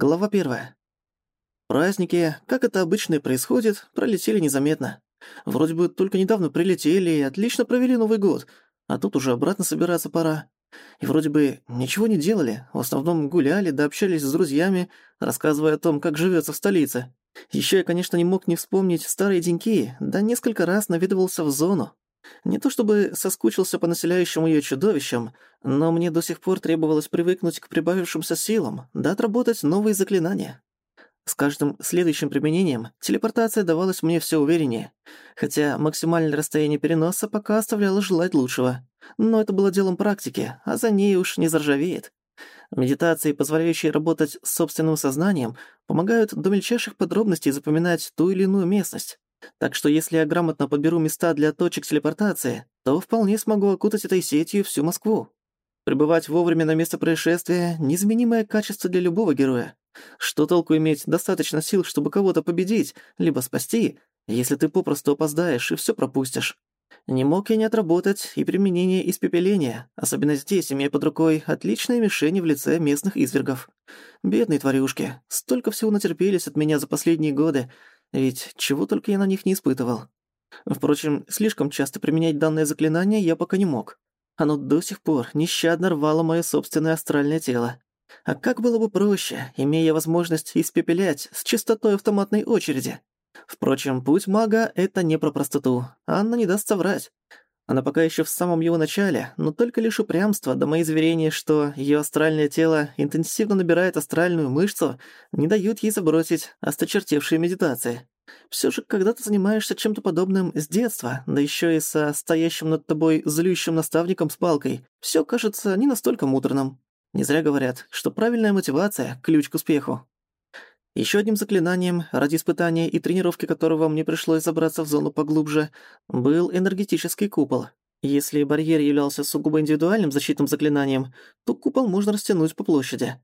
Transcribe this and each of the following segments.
Глава первая. Праздники, как это обычно и происходит, пролетели незаметно. Вроде бы только недавно прилетели и отлично провели Новый год, а тут уже обратно собираться пора. И вроде бы ничего не делали, в основном гуляли да общались с друзьями, рассказывая о том, как живется в столице. Еще я, конечно, не мог не вспомнить старые деньки, да несколько раз наведывался в зону. Не то чтобы соскучился по населяющим её чудовищам, но мне до сих пор требовалось привыкнуть к прибавившимся силам, да отработать новые заклинания. С каждым следующим применением телепортация давалась мне всё увереннее, хотя максимальное расстояние переноса пока оставляло желать лучшего. Но это было делом практики, а за ней уж не заржавеет. Медитации, позволяющие работать с собственным сознанием, помогают до мельчайших подробностей запоминать ту или иную местность. Так что если я грамотно подберу места для точек телепортации, то вполне смогу окутать этой сетью всю Москву. Прибывать вовремя на место происшествия — незаменимое качество для любого героя. Что толку иметь достаточно сил, чтобы кого-то победить, либо спасти, если ты попросту опоздаешь и всё пропустишь? Не мог я не отработать и применение испепеления, особенно здесь, имея под рукой отличные мишени в лице местных извергов. Бедные тварюшки, столько всего натерпелись от меня за последние годы, ведь чего только я на них не испытывал. Впрочем, слишком часто применять данное заклинание я пока не мог. Оно до сих пор нещадно рвало моё собственное астральное тело. А как было бы проще, имея возможность испепелять с частотой автоматной очереди? Впрочем, путь мага — это не про простоту. Анна не даст соврать. Она пока еще в самом его начале, но только лишь упрямство да мои заверения, что ее астральное тело интенсивно набирает астральную мышцу, не дают ей забросить осточертевшие медитации. Все же, когда ты занимаешься чем-то подобным с детства, да еще и со стоящим над тобой злющим наставником с палкой, все кажется не настолько муторным. Не зря говорят, что правильная мотивация – ключ к успеху. Еще одним заклинанием, ради испытания и тренировки которого мне пришлось забраться в зону поглубже, был энергетический купол. Если барьер являлся сугубо индивидуальным защитным заклинанием, то купол можно растянуть по площади.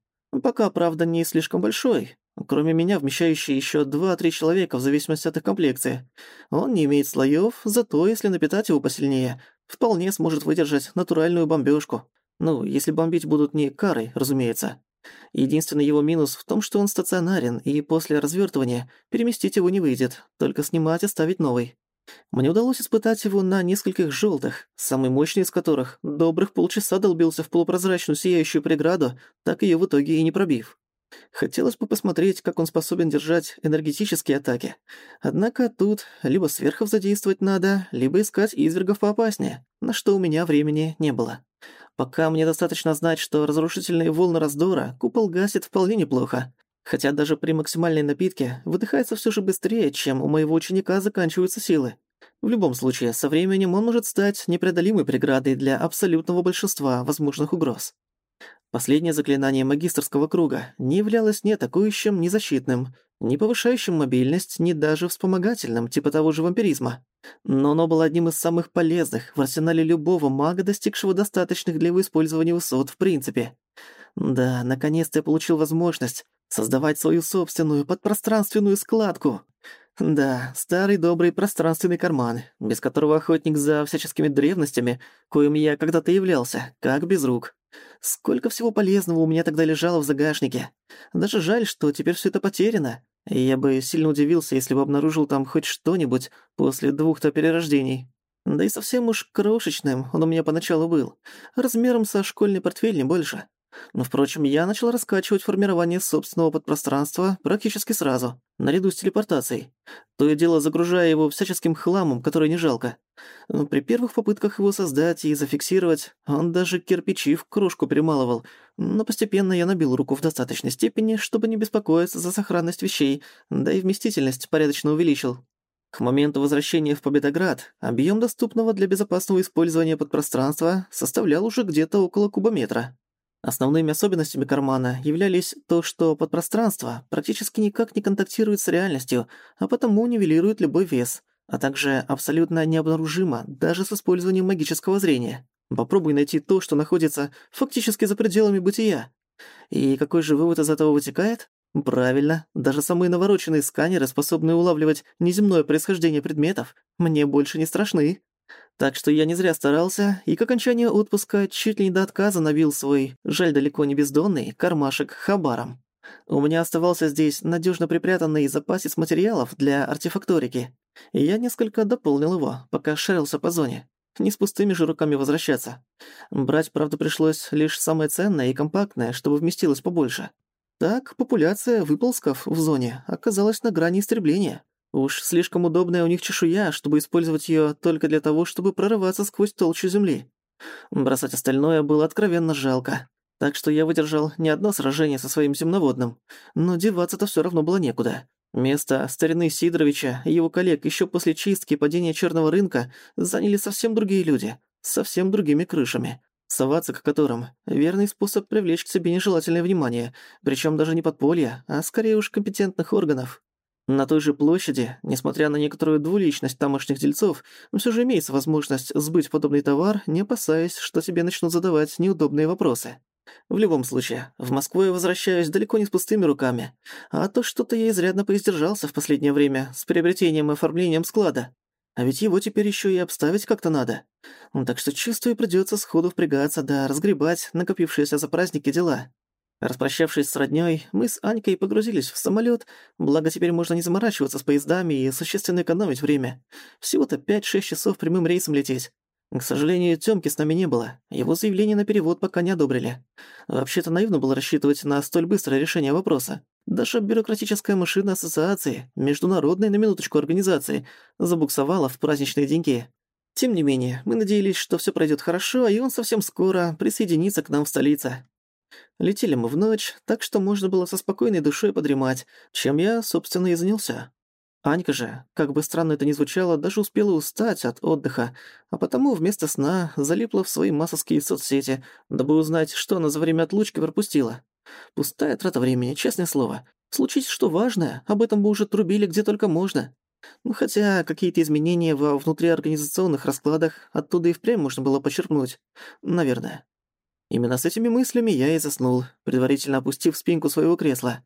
Пока, правда, не слишком большой. Кроме меня, вмещающий еще 2-3 человека, в зависимости от их комплекции. Он не имеет слоев, зато, если напитать его посильнее, вполне сможет выдержать натуральную бомбежку. Ну, если бомбить будут не карой, разумеется. Единственный его минус в том, что он стационарен, и после развертывания переместить его не выйдет, только снимать и ставить новый. Мне удалось испытать его на нескольких желтых, самый мощный из которых добрых полчаса долбился в полупрозрачную сияющую преграду, так ее в итоге и не пробив. Хотелось бы посмотреть, как он способен держать энергетические атаки. Однако тут либо сверхов задействовать надо, либо искать извергов поопаснее, на что у меня времени не было. Пока мне достаточно знать, что разрушительные волны раздора купол гасит вполне неплохо. Хотя даже при максимальной напитке выдыхается всё же быстрее, чем у моего ученика заканчиваются силы. В любом случае, со временем он может стать непреодолимой преградой для абсолютного большинства возможных угроз. Последнее заклинание магистрского круга не являлось ни атакующим, ни защитным, не повышающим мобильность, ни даже вспомогательным, типа того же вампиризма. Но оно было одним из самых полезных в арсенале любого мага, достигшего достаточных для его использования высот в принципе. Да, наконец-то я получил возможность создавать свою собственную подпространственную складку. Да, старый добрый пространственный карман, без которого охотник за всяческими древностями, коим я когда-то являлся, как без рук. Сколько всего полезного у меня тогда лежало в загашнике. Даже жаль, что теперь всё это потеряно. Я бы сильно удивился, если бы обнаружил там хоть что-нибудь после двух-то перерождений. Да и совсем уж крошечным он у меня поначалу был. Размером со школьный портфель, не больше. Но, впрочем, я начал раскачивать формирование собственного подпространства практически сразу, наряду с телепортацией. То и дело загружая его всяческим хламом, который не жалко. При первых попытках его создать и зафиксировать, он даже кирпичи в кружку перемалывал. Но постепенно я набил руку в достаточной степени, чтобы не беспокоиться за сохранность вещей, да и вместительность порядочно увеличил. К моменту возвращения в Победоград объем доступного для безопасного использования подпространства составлял уже где-то около кубометра. Основными особенностями кармана являлись то, что подпространство практически никак не контактирует с реальностью, а потому нивелирует любой вес, а также абсолютно необнаружимо даже с использованием магического зрения. Попробуй найти то, что находится фактически за пределами бытия. И какой же вывод из этого вытекает? Правильно, даже самые навороченные сканеры, способные улавливать неземное происхождение предметов, мне больше не страшны. Так что я не зря старался, и к окончанию отпуска чуть ли не до отказа набил свой, жаль далеко не бездонный, кармашек хабаром. У меня оставался здесь надежно припрятанный запасец материалов для артефакторики, и я несколько дополнил его, пока шарился по зоне. Не с пустыми же руками возвращаться. Брать, правда, пришлось лишь самое ценное и компактное, чтобы вместилось побольше. Так, популяция выползков в зоне оказалась на грани истребления. Уж слишком удобная у них чешуя, чтобы использовать её только для того, чтобы прорываться сквозь толщу земли. Бросать остальное было откровенно жалко. Так что я выдержал не одно сражение со своим земноводным, но деваться-то всё равно было некуда. Место старины Сидоровича и его коллег ещё после чистки и падения черного рынка заняли совсем другие люди, совсем другими крышами, соваться к которым — верный способ привлечь к себе нежелательное внимание, причём даже не подполья, а скорее уж компетентных органов. На той же площади, несмотря на некоторую двуличность тамошних дельцов, все же имеется возможность сбыть подобный товар, не опасаясь, что тебе начнут задавать неудобные вопросы. В любом случае, в Москву я возвращаюсь далеко не с пустыми руками, а то что-то я изрядно поиздержался в последнее время с приобретением и оформлением склада. А ведь его теперь еще и обставить как-то надо. Так что чувствую, придется сходу впрягаться да разгребать накопившиеся за праздники дела. Распрощавшись с роднёй, мы с Анькой погрузились в самолёт, благо теперь можно не заморачиваться с поездами и существенно экономить время. Всего-то 5-6 часов прямым рейсом лететь. К сожалению, Тёмки с нами не было, его заявление на перевод пока не одобрили. Вообще-то наивно было рассчитывать на столь быстрое решение вопроса. Даже бюрократическая машина ассоциации, международной на минуточку организации, забуксовала в праздничные деньги. Тем не менее, мы надеялись, что всё пройдёт хорошо, и он совсем скоро присоединится к нам в столице. Летели мы в ночь, так что можно было со спокойной душой подремать, чем я, собственно, и занялся. Анька же, как бы странно это ни звучало, даже успела устать от отдыха, а потому вместо сна залипла в свои массовские соцсети, дабы узнать, что она за время отлучки пропустила. Пустая трата времени, честное слово. Случись что важное, об этом бы уже трубили где только можно. Ну, хотя какие-то изменения во внутриорганизационных раскладах оттуда и впрямь можно было почерпнуть. Наверное. Именно с этими мыслями я и заснул, предварительно опустив спинку своего кресла.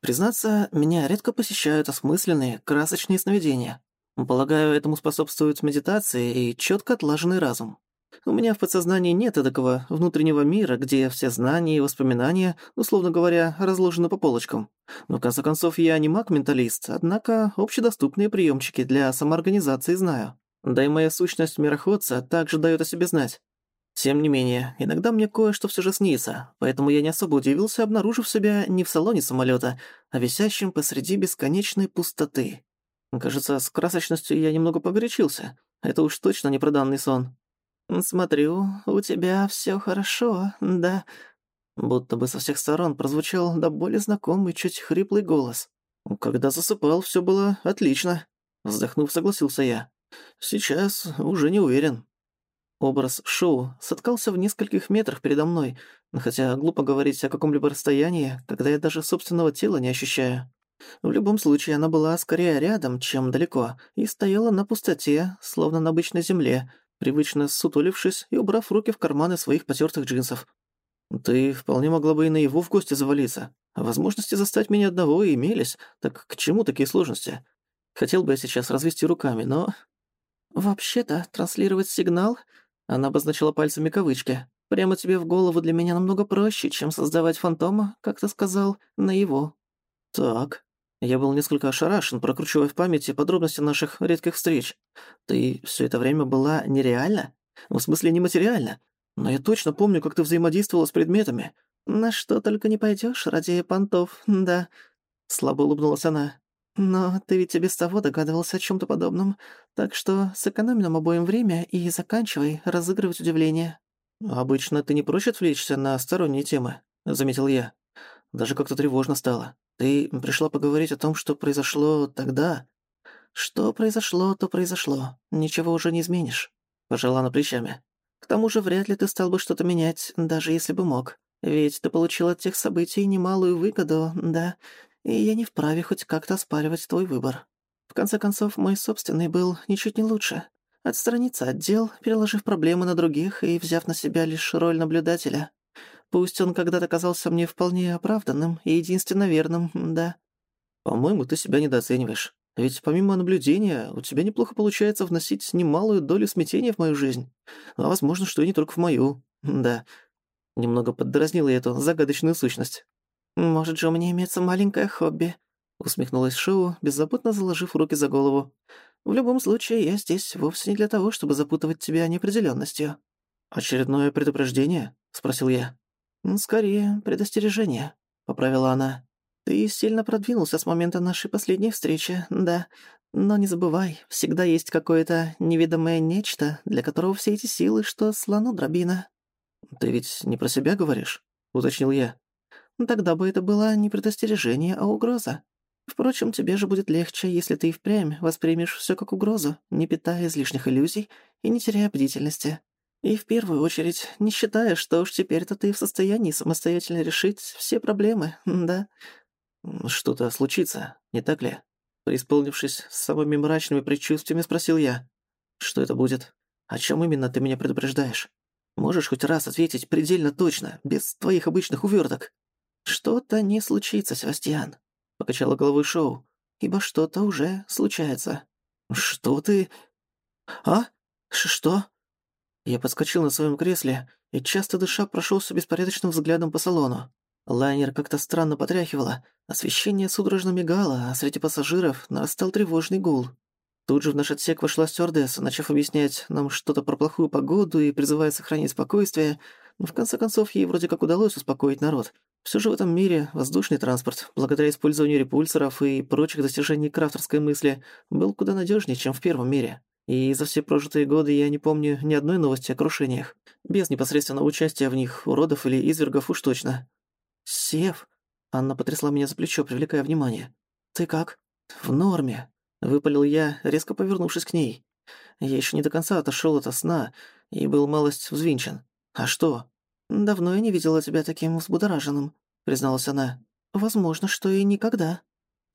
Признаться, меня редко посещают осмысленные, красочные сновидения. Полагаю, этому способствуют медитации и чётко отлаженный разум. У меня в подсознании нет такого внутреннего мира, где все знания и воспоминания, условно говоря, разложены по полочкам. Но в конце концов я не маг-менталист, однако общедоступные приёмчики для самоорганизации знаю. Да и моя сущность мироходца также даёт о себе знать. Тем не менее, иногда мне кое-что все же снится, поэтому я не особо удивился, обнаружив себя не в салоне самолета, а висящим посреди бесконечной пустоты. Кажется, с красочностью я немного погорячился. Это уж точно не проданный сон. «Смотрю, у тебя все хорошо, да?» Будто бы со всех сторон прозвучал до более знакомый, чуть хриплый голос. «Когда засыпал, все было отлично», — вздохнув, согласился я. «Сейчас уже не уверен». Образ Шоу соткался в нескольких метрах передо мной, хотя глупо говорить о каком-либо расстоянии, когда я даже собственного тела не ощущаю. В любом случае, она была скорее рядом, чем далеко, и стояла на пустоте, словно на обычной земле, привычно сутулившись и убрав руки в карманы своих потертых джинсов. «Ты вполне могла бы и на его в гости завалиться. Возможности застать меня одного имелись, так к чему такие сложности? Хотел бы я сейчас развести руками, но...» «Вообще-то, транслировать сигнал она обозначила пальцами кавычки. «Прямо тебе в голову для меня намного проще, чем создавать фантома, как ты сказал, на его». «Так». Я был несколько ошарашен, прокручивая в памяти подробности наших редких встреч. «Ты все это время была нереальна? В смысле, нематериальна? Но я точно помню, как ты взаимодействовала с предметами». «На что только не пойдешь ради понтов, да». Слабо улыбнулась она. Но ты ведь и без того догадывался о чем то подобном, так что сэкономь нам обоим время и заканчивай разыгрывать удивление». «Обычно ты не прочь отвлечься на сторонние темы», — заметил я. Даже как-то тревожно стало. Ты пришла поговорить о том, что произошло тогда. Что произошло, то произошло. Ничего уже не изменишь. Пожала на плечами. К тому же вряд ли ты стал бы что-то менять, даже если бы мог. Ведь ты получил от тех событий немалую выгоду, да, и я не вправе хоть как-то оспаривать твой выбор. В конце концов, мой собственный был ничуть не лучше. Отстраниться от дел, переложив проблемы на других и взяв на себя лишь роль наблюдателя. Пусть он когда-то казался мне вполне оправданным и единственно верным, да. По-моему, ты себя недооцениваешь. Ведь помимо наблюдения, у тебя неплохо получается вносить немалую долю смятения в мою жизнь. А возможно, что и не только в мою. Да. Немного поддразнила я эту загадочную сущность. «Может же у меня имеется маленькое хобби», — усмехнулась Шоу, беззаботно заложив руки за голову. «В любом случае, я здесь вовсе не для того, чтобы запутывать тебя неопределённостью». «Очередное предупреждение?» — спросил я. «Скорее, предостережение», — поправила она. «Ты сильно продвинулся с момента нашей последней встречи, да. Но не забывай, всегда есть какое-то неведомое нечто, для которого все эти силы, что слону дробина». «Ты ведь не про себя говоришь?» — уточнил я. «Тогда бы это было не предостережение, а угроза. Впрочем, тебе же будет легче, если ты и впрямь воспримешь всё как угрозу, не питая излишних иллюзий и не теряя бдительности. И в первую очередь, не считая, что уж теперь-то ты в состоянии самостоятельно решить все проблемы, да?» «Что-то случится, не так ли?» Преисполнившись самыми мрачными предчувствиями, спросил я. «Что это будет? О чем именно ты меня предупреждаешь? Можешь хоть раз ответить предельно точно, без твоих обычных уверток?» «Что-то не случится, Севастьян», — покачала головой Шоу, «ибо что-то уже случается». «Что ты...» «А? Ш что?» Я подскочил на своем кресле и, часто дыша, прошелся беспорядочным взглядом по салону. Лайнер как-то странно потряхивало, освещение судорожно мигало, а среди пассажиров нарастал тревожный гул. Тут же в наш отсек вошла стюардесса, начав объяснять нам что-то про плохую погоду и призывая сохранить спокойствие, но в конце концов ей вроде как удалось успокоить народ. Все же в этом мире воздушный транспорт, благодаря использованию репульсоров и прочих достижений крафтерской мысли, был куда надежнее, чем в первом мире. И за все прожитые годы я не помню ни одной новости о крушениях. Без непосредственного участия в них уродов или извергов уж точно. «Сев!» Анна потрясла меня за плечо, привлекая внимание. «Ты как?» «В норме», — выпалил я, резко повернувшись к ней. Я еще не до конца отошел от сна и был малость взвинчен. «А что?» «Давно я не видела тебя таким взбудораженным», — призналась она. «Возможно, что и никогда».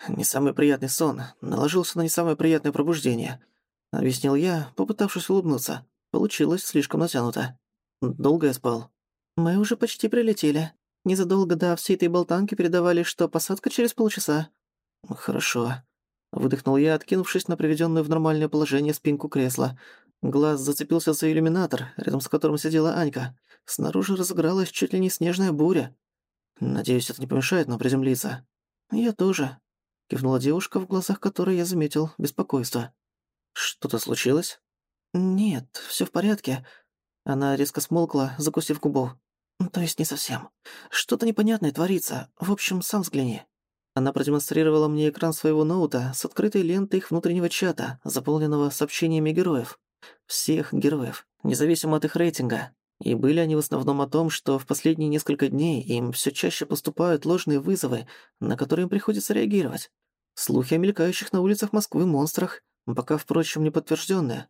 «Не самый приятный сон. Наложился на не самое приятное пробуждение», — объяснил я, попытавшись улыбнуться. Получилось слишком натянуто. Долго я спал. «Мы уже почти прилетели. Незадолго до всей этой болтанки передавали, что посадка через полчаса». «Хорошо», — выдохнул я, откинувшись на приведенную в нормальное положение спинку кресла. Глаз зацепился за иллюминатор, рядом с которым сидела Анька. Снаружи разыгралась чуть ли не снежная буря. Надеюсь, это не помешает нам приземлиться. Я тоже. Кивнула девушка, в глазах которой я заметил беспокойство. Что-то случилось? Нет, все в порядке. Она резко смолкла, закусив губу. То есть не совсем. Что-то непонятное творится. В общем, сам взгляни. Она продемонстрировала мне экран своего ноута с открытой лентой их внутреннего чата, заполненного сообщениями героев. Всех героев, независимо от их рейтинга. И были они в основном о том, что в последние несколько дней им все чаще поступают ложные вызовы, на которые им приходится реагировать. Слухи о мелькающих на улицах Москвы монстрах, пока, впрочем, не подтвержденные.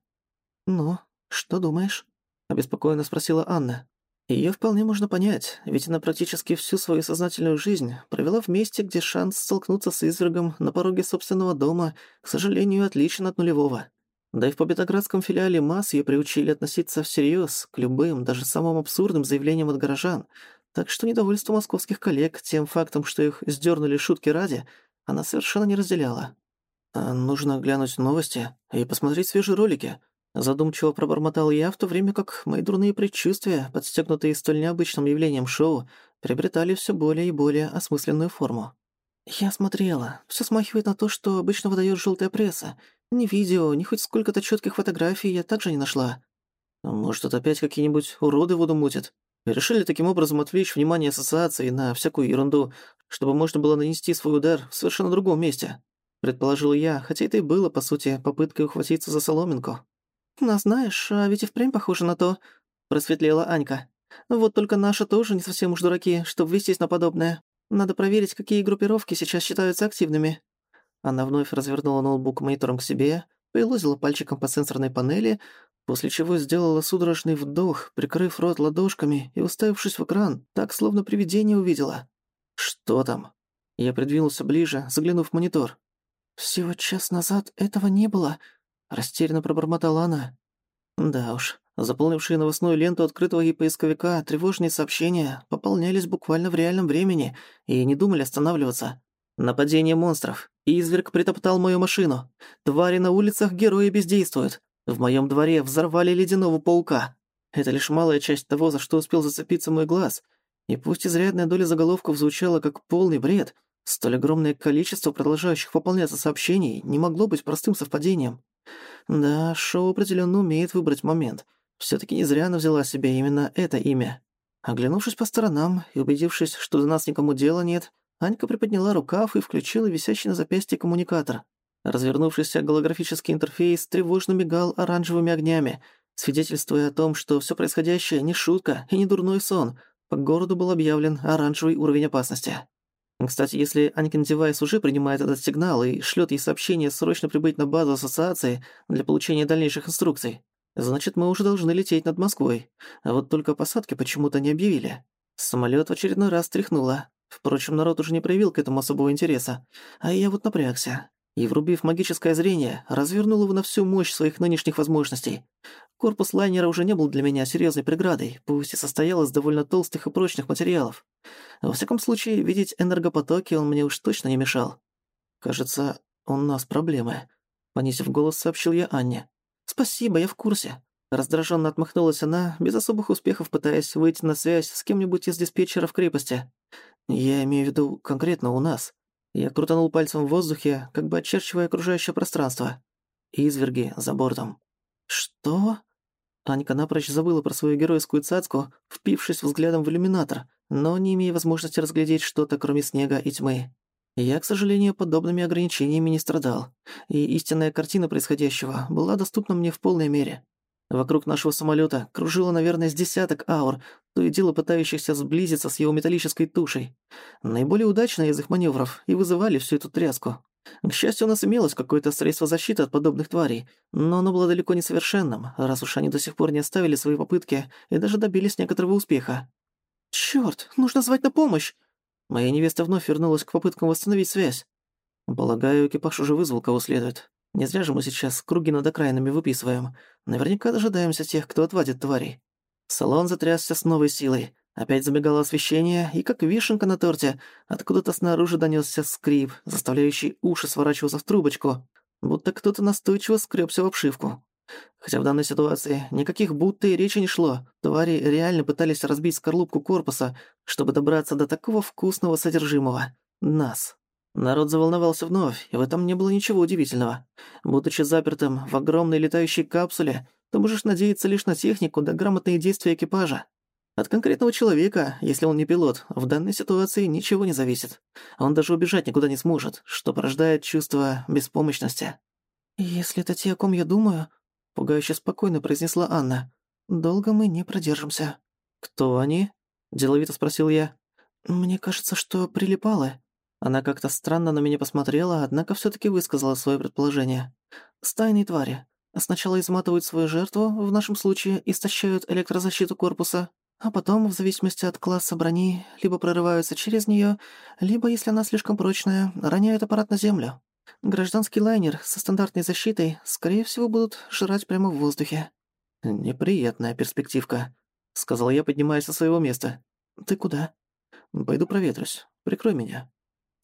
«Ну, что думаешь?» — обеспокоенно спросила Анна. Ее вполне можно понять, ведь она практически всю свою сознательную жизнь провела в месте, где шанс столкнуться с извергом на пороге собственного дома, к сожалению, отличен от нулевого. Да и в Победоградском филиале МАС ее приучили относиться всерьез к любым, даже самым абсурдным заявлениям от горожан, так что недовольство московских коллег тем фактом, что их сдернули шутки ради, она совершенно не разделяла. А «Нужно глянуть новости и посмотреть свежие ролики», задумчиво пробормотал я, в то время как мои дурные предчувствия, подстегнутые столь необычным явлением шоу, приобретали все более и более осмысленную форму. «Я смотрела. Все смахивает на то, что обычно выдает желтая пресса. Ни видео, ни хоть сколько-то четких фотографий я также не нашла. Может, это опять какие-нибудь уроды воду мутят? Решили таким образом отвлечь внимание ассоциации на всякую ерунду, чтобы можно было нанести свой удар в совершенно другом месте. Предположил я, хотя это и было, по сути, попыткой ухватиться за соломинку. «Ну, знаешь, а ведь и впрямь похоже на то», — просветлела Анька. «Вот только наши тоже не совсем уж дураки, чтобы вестись на подобное. Надо проверить, какие группировки сейчас считаются активными». Она вновь развернула ноутбук монитором к себе, приложила пальчиком по сенсорной панели, после чего сделала судорожный вдох, прикрыв рот ладошками и уставившись в экран, так, словно привидение увидела. «Что там?» Я придвинулся ближе, заглянув в монитор. «Всего час назад этого не было», — растерянно пробормотала она. «Да уж, Заполнившие новостную ленту открытого ей поисковика тревожные сообщения пополнялись буквально в реальном времени и не думали останавливаться. Нападение монстров. Изверг притоптал мою машину. Твари на улицах герои бездействуют. В моем дворе взорвали ледяного паука. Это лишь малая часть того, за что успел зацепиться мой глаз. И пусть изрядная доля заголовков звучала как полный бред, столь огромное количество продолжающих выполняться сообщений не могло быть простым совпадением. Да, шоу определенно умеет выбрать момент. все таки не зря она взяла себе именно это имя. Оглянувшись по сторонам и убедившись, что до нас никому дела нет, Анька приподняла рукав и включила висящий на запястье коммуникатор. Развернувшийся голографический интерфейс тревожно мигал оранжевыми огнями, свидетельствуя о том, что все происходящее не шутка и не дурной сон. По городу был объявлен оранжевый уровень опасности. Кстати, если Анькин девайс уже принимает этот сигнал и шлет ей сообщение срочно прибыть на базу ассоциации для получения дальнейших инструкций, значит, мы уже должны лететь над Москвой. А вот только посадки почему-то не объявили. Самолет в очередной раз тряхнуло. Впрочем, народ уже не проявил к этому особого интереса. А я вот напрягся и, врубив магическое зрение, развернул его на всю мощь своих нынешних возможностей. Корпус лайнера уже не был для меня серьезной преградой, пусть и состоял из довольно толстых и прочных материалов. Во всяком случае, видеть энергопотоки он мне уж точно не мешал. «Кажется, у нас проблемы», — понизив голос, сообщил я Анне. «Спасибо, я в курсе». Раздраженно отмахнулась она, без особых успехов пытаясь выйти на связь с кем-нибудь из диспетчеров крепости. «Я имею в виду конкретно у нас». Я крутанул пальцем в воздухе, как бы очерчивая окружающее пространство. Изверги за бортом. «Что?» Анька напрочь забыла про свою геройскую цацку, впившись взглядом в иллюминатор, но не имея возможности разглядеть что-то, кроме снега и тьмы. Я, к сожалению, подобными ограничениями не страдал, и истинная картина происходящего была доступна мне в полной мере. Вокруг нашего самолета кружило, наверное, с десяток аур, то и дело пытающихся сблизиться с его металлической тушей. Наиболее удачные из их маневров и вызывали всю эту тряску. К счастью, у нас имелось какое-то средство защиты от подобных тварей, но оно было далеко не совершенным, раз уж они до сих пор не оставили свои попытки и даже добились некоторого успеха. «Чёрт, нужно звать на помощь!» Моя невеста вновь вернулась к попыткам восстановить связь. Полагаю, экипаж уже вызвал кого следует. Не зря же мы сейчас круги над окраинами выписываем. Наверняка дожидаемся тех, кто отвадит тварей. Салон затрясся с новой силой. Опять замигало освещение, и как вишенка на торте, откуда-то снаружи донёсся скрип, заставляющий уши сворачиваться в трубочку, будто кто-то настойчиво скрёбся в обшивку. Хотя в данной ситуации никаких будто и речи не шло. Твари реально пытались разбить скорлупку корпуса, чтобы добраться до такого вкусного содержимого. Нас. Народ заволновался вновь, и в этом не было ничего удивительного. Будучи запертым в огромной летающей капсуле, ты можешь надеяться лишь на технику да грамотные действия экипажа. От конкретного человека, если он не пилот, в данной ситуации ничего не зависит. Он даже убежать никуда не сможет, что порождает чувство беспомощности. «Если это те, о ком я думаю», — пугающе спокойно произнесла Анна, — «долго мы не продержимся». «Кто они?» — деловито спросил я. «Мне кажется, что прилипалы», она как-то странно на меня посмотрела, однако всё таки высказала своё предположение. «Стайные твари. Сначала изматывают свою жертву, в нашем случае истощают электрозащиту корпуса, а потом, в зависимости от класса брони, либо прорываются через неё, либо, если она слишком прочная, роняют аппарат на землю. Гражданский лайнер со стандартной защитой, скорее всего, будут жрать прямо в воздухе». «Неприятная перспективка», — сказал я, поднимаясь со своего места. «Ты куда?» «Пойду проветрюсь. Прикрой меня».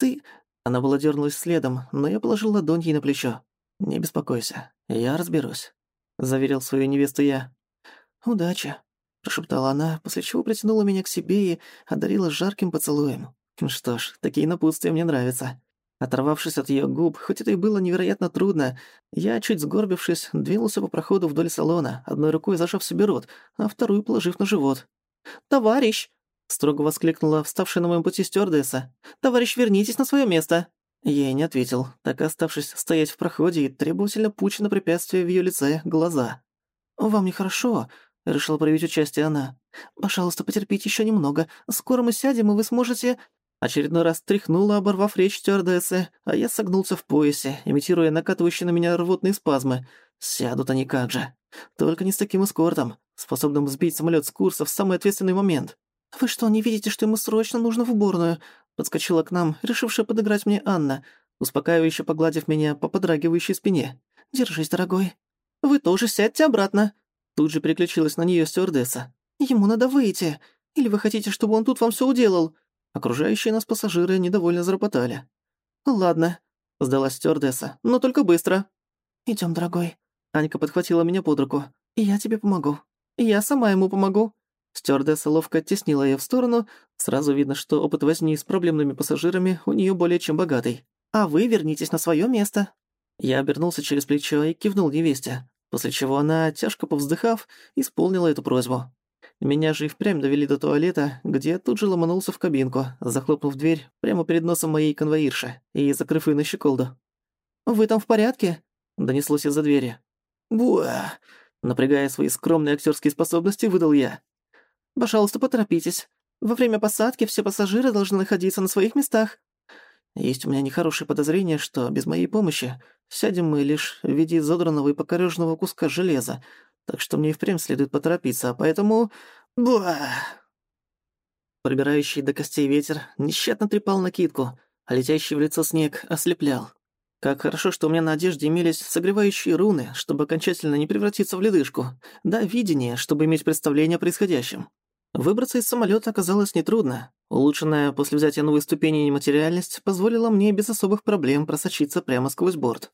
«Ты...» Она была дернулась следом, но я положил ладонь ей на плечо. «Не беспокойся, я разберусь», — заверил свою невесту я. «Удачи», — прошептала она, после чего притянула меня к себе и одарила жарким поцелуем. Что ж, такие напутствия мне нравятся. Оторвавшись от её губ, хоть это и было невероятно трудно, я, чуть сгорбившись, двинулся по проходу вдоль салона, одной рукой зажав себе рот, а вторую положив на живот. «Товарищ!» Строго воскликнула вставшая на моем пути стюардесса. «Товарищ, вернитесь на свое место!» Я и не ответил, так и оставшись стоять в проходе и требовательно пуча на препятствие в ее лице глаза. «Вам нехорошо», — решила проявить участие она. «Пожалуйста, потерпите еще немного. Скоро мы сядем, и вы сможете...» Очередной раз тряхнула, оборвав речь стюардессы, а я согнулся в поясе, имитируя накатывающие на меня рвотные спазмы. Сядут они как же. Только не с таким эскортом, способным сбить самолет с курса в самый ответственный момент. «Вы что, не видите, что ему срочно нужно в уборную?» Подскочила к нам, решившая подыграть мне Анна, успокаивающе погладив меня по подрагивающей спине. «Держись, дорогой». «Вы тоже сядьте обратно». Тут же переключилась на неё стюардесса. «Ему надо выйти. Или вы хотите, чтобы он тут вам всё уделал?» Окружающие нас пассажиры недовольно заропотали. «Ладно», — сдалась стюардесса, — «но только быстро». «Идём, дорогой». Анька подхватила меня под руку. «Я тебе помогу». «Я сама ему помогу». Стюардесса ловко оттеснила её в сторону. Сразу видно, что опыт возни с проблемными пассажирами у неё более чем богатый. «А вы вернитесь на своё место». Я обернулся через плечо и кивнул невесте, после чего она, тяжко повздыхав, исполнила эту просьбу. Меня же и впрямь довели до туалета, где я тут же ломанулся в кабинку, захлопнув дверь прямо перед носом моей конвоирши и закрыв её на щеколду. «Вы там в порядке?» — донеслось из-за двери. «Буа!» — напрягая свои скромные актерские способности, выдал я. Пожалуйста, поторопитесь. Во время посадки все пассажиры должны находиться на своих местах. Есть у меня нехорошее подозрение, что без моей помощи сядем мы лишь в виде изодранного и покорёженного куска железа, так что мне и впрямь следует поторопиться, а поэтому... Буа! Пробирающий до костей ветер нещадно трепал накидку, а летящий в лицо снег ослеплял. Как хорошо, что у меня на одежде имелись согревающие руны, чтобы окончательно не превратиться в ледышку, да видение, чтобы иметь представление о происходящем. Выбраться из самолета оказалось нетрудно. Улучшенная после взятия новой ступени нематериальность позволила мне без особых проблем просочиться прямо сквозь борт.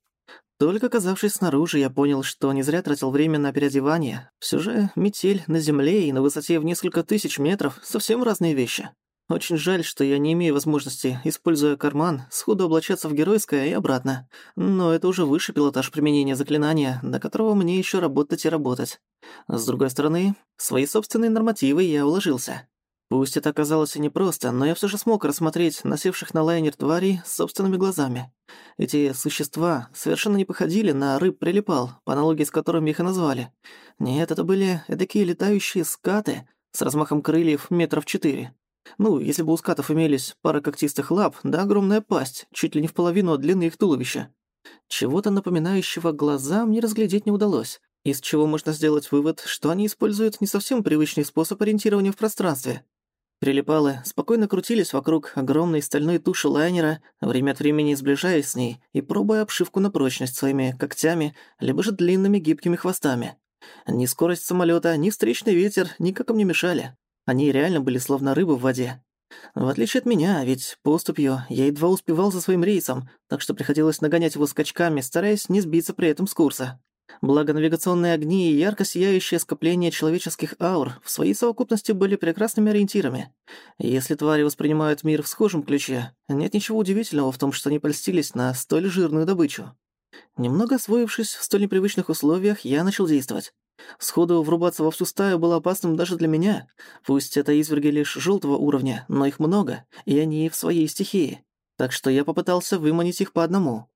Только оказавшись снаружи, я понял, что не зря тратил время на переодевание. Все же метель на земле и на высоте в несколько тысяч метров — совсем разные вещи. Очень жаль, что я не имею возможности, используя карман, сходу облачаться в геройское и обратно. Но это уже выше пилотаж применения заклинания, до которого мне еще работать и работать. С другой стороны, свои собственные нормативы я уложился. Пусть это оказалось и непросто, но я все же смог рассмотреть насевших на лайнер тварей собственными глазами. Эти существа совершенно не походили на рыб-прилипал, по аналогии с которыми их и назвали. Нет, это были такие летающие скаты с размахом крыльев метров четыре. Ну, если бы у скатов имелись пара когтистых лап, да огромная пасть, чуть ли не в половину от длины их туловища. Чего-то напоминающего глазам не разглядеть не удалось, из чего можно сделать вывод, что они используют не совсем привычный способ ориентирования в пространстве. Прилипалы спокойно крутились вокруг огромной стальной туши лайнера, время от времени сближаясь с ней и пробуя обшивку на прочность своими когтями, либо же длинными гибкими хвостами. Ни скорость самолета, ни встречный ветер никак им не мешали. Они реально были словно рыбы в воде. В отличие от меня, ведь поступью я едва успевал за своим рейсом, так что приходилось нагонять его скачками, стараясь не сбиться при этом с курса. Благо навигационные огни и ярко сияющее скопление человеческих аур в своей совокупности были прекрасными ориентирами. Если твари воспринимают мир в схожем ключе, нет ничего удивительного в том, что они польстились на столь жирную добычу. Немного освоившись в столь непривычных условиях, я начал действовать. Сходу врубаться во всю стаю было опасным даже для меня. Пусть это изверги лишь желтого уровня, но их много, и они в своей стихии. Так что я попытался выманить их по одному.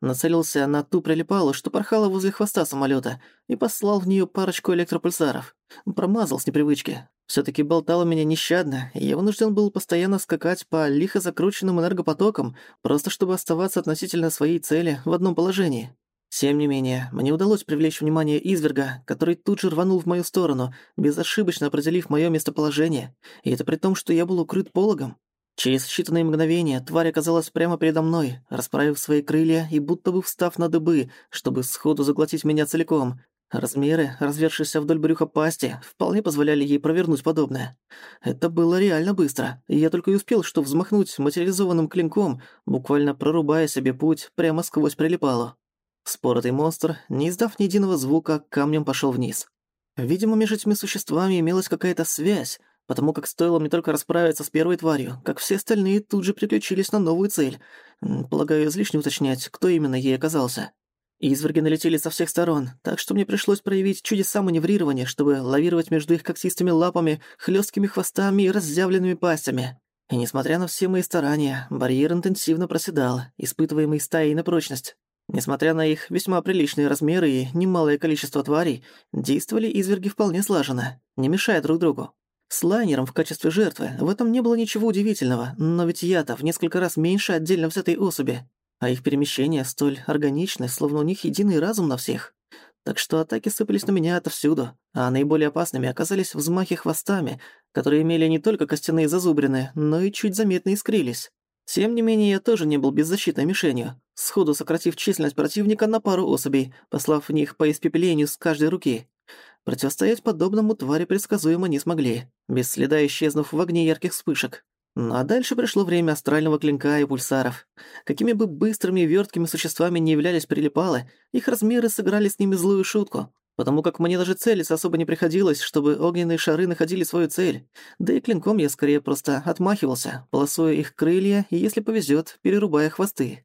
Нацелился на ту прилипалу, что порхала возле хвоста самолета, и послал в нее парочку электропульсаров. Промазал с непривычки. все таки болтало меня нещадно, и я вынужден был постоянно скакать по лихо закрученным энергопотокам, просто чтобы оставаться относительно своей цели в одном положении. Тем не менее, мне удалось привлечь внимание изверга, который тут же рванул в мою сторону, безошибочно определив моё местоположение, и это при том, что я был укрыт пологом. Через считанные мгновения тварь оказалась прямо передо мной, расправив свои крылья и будто бы встав на дыбы, чтобы сходу заглотить меня целиком. Размеры, развершиеся вдоль брюха пасти, вполне позволяли ей провернуть подобное. Это было реально быстро, и я только и успел что взмахнуть материализованным клинком, буквально прорубая себе путь прямо сквозь прилипало. Споротый монстр, не издав ни единого звука, камнем пошел вниз. Видимо, между этими существами имелась какая-то связь, потому как стоило мне только расправиться с первой тварью, как все остальные тут же приключились на новую цель. Полагаю, излишне уточнять, кто именно ей оказался. Изверги налетели со всех сторон, так что мне пришлось проявить чудеса маневрирования, чтобы лавировать между их когтистыми лапами, хлесткими хвостами и разъявленными пастями. И несмотря на все мои старания, барьер интенсивно проседал, испытываемый стаей на прочность. Несмотря на их весьма приличные размеры и немалое количество тварей, действовали изверги вполне слаженно, не мешая друг другу. С лайнером в качестве жертвы в этом не было ничего удивительного, но ведь я-то в несколько раз меньше отдельно взятой особи, а их перемещения столь органичны, словно у них единый разум на всех. Так что атаки сыпались на меня отовсюду, а наиболее опасными оказались взмахи хвостами, которые имели не только костяные зазубрины, но и чуть заметно искрились. Тем не менее, я тоже не был беззащитной мишенью, сходу сократив численность противника на пару особей, послав в них по испепелению с каждой руки. Противостоять подобному твари предсказуемо не смогли, без следа исчезнув в огне ярких вспышек. Ну а дальше пришло время астрального клинка и пульсаров. Какими бы быстрыми и вёрткими существами не являлись прилипалы, их размеры сыграли с ними злую шутку. Потому как мне даже целиться особо не приходилось, чтобы огненные шары находили свою цель. Да и клинком я скорее просто отмахивался, полосуя их крылья и, если повезет, перерубая хвосты.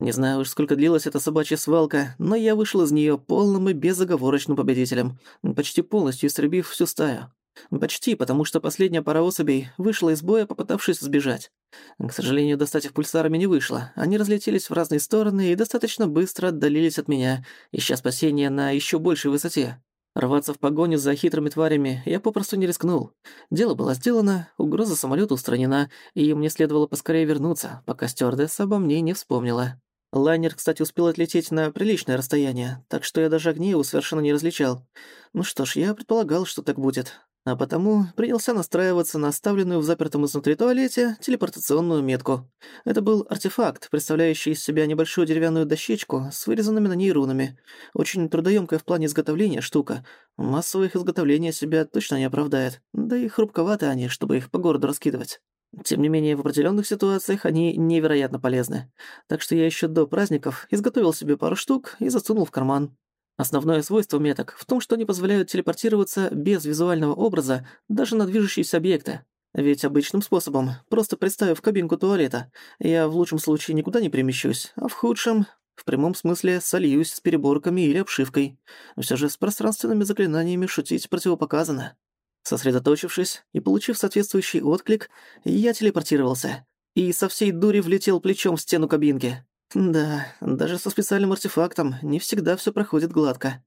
Не знаю уж, сколько длилась эта собачья свалка, но я вышел из нее полным и безоговорочным победителем, почти полностью истребив всю стаю. Почти, потому что последняя пара особей вышла из боя, попытавшись сбежать. К сожалению, достать их пульсарами не вышло. Они разлетелись в разные стороны и достаточно быстро отдалились от меня, ища спасения на еще большей высоте. Рваться в погоню за хитрыми тварями я попросту не рискнул. Дело было сделано, угроза самолёта устранена, и мне следовало поскорее вернуться, пока стюардесса обо мне не вспомнила. Лайнер, кстати, успел отлететь на приличное расстояние, так что я даже огней его совершенно не различал. Ну что ж, я предполагал, что так будет а потому принялся настраиваться на оставленную в запертом изнутри туалете телепортационную метку. Это был артефакт, представляющий из себя небольшую деревянную дощечку с вырезанными на ней рунами. Очень трудоемкая в плане изготовления штука. Массовое их изготовление себя точно не оправдает, да и хрупковаты они, чтобы их по городу раскидывать. Тем не менее, в определенных ситуациях они невероятно полезны. Так что я еще до праздников изготовил себе пару штук и засунул в карман. Основное свойство меток в том, что они позволяют телепортироваться без визуального образа даже на движущиеся объекты. Ведь обычным способом, просто представив кабинку туалета, я в лучшем случае никуда не перемещусь, а в худшем, в прямом смысле, сольюсь с переборками или обшивкой. Все же с пространственными заклинаниями шутить противопоказано. Сосредоточившись и получив соответствующий отклик, я телепортировался и со всей дури влетел плечом в стену кабинки. Да, даже со специальным артефактом не всегда всё проходит гладко.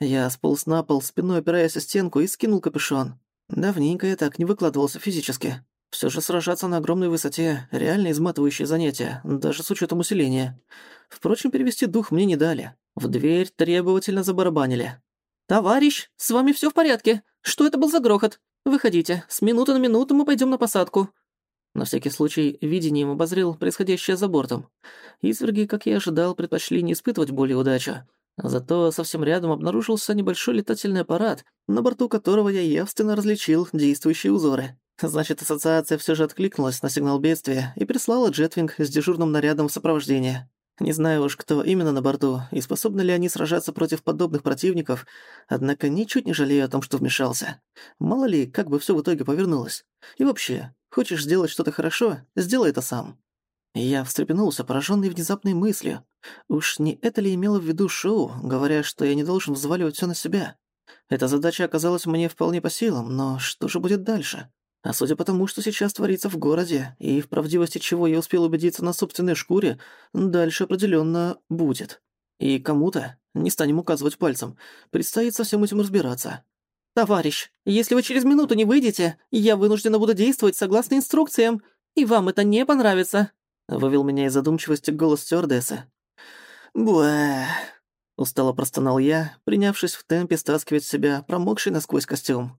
Я сполз на пол, спиной опираясь о стенку, и скинул капюшон. Давненько я так не выкладывался физически. Всё же сражаться на огромной высоте — реально изматывающее занятие, даже с учётом усиления. Впрочем, перевести дух мне не дали. В дверь требовательно забарабанили. «Товарищ, с вами всё в порядке? Что это был за грохот? Выходите, с минуты на минуту мы пойдём на посадку». На всякий случай видением обозрел происходящее за бортом. Изверги, как я ожидал, предпочли не испытывать более удачи. Зато совсем рядом обнаружился небольшой летательный аппарат, на борту которого я явственно различил действующие узоры. Значит, ассоциация все же откликнулась на сигнал бедствия и прислала Джетвинг с дежурным нарядом в сопровождение. Не знаю уж, кто именно на борту и способны ли они сражаться против подобных противников, однако ничуть не жалею о том, что вмешался. Мало ли, как бы все в итоге повернулось. И вообще, хочешь сделать что-то хорошо, сделай это сам. Я встрепенулся, пораженный внезапной мыслью. Уж не это ли имело в виду шоу, говоря, что я не должен взваливать все на себя? Эта задача оказалась мне вполне по силам, но что же будет дальше? А судя по тому, что сейчас творится в городе, и в правдивости чего я успел убедиться на собственной шкуре, дальше определенно будет. И кому-то, не станем указывать пальцем, предстоит со всем этим разбираться. «Товарищ, если вы через минуту не выйдете, я вынуждена буду действовать согласно инструкциям, и вам это не понравится», — вывел меня из задумчивости голос стюардессы. «Буэ...» — устало простонал я, принявшись в темпе стаскивать себя промокший насквозь костюм.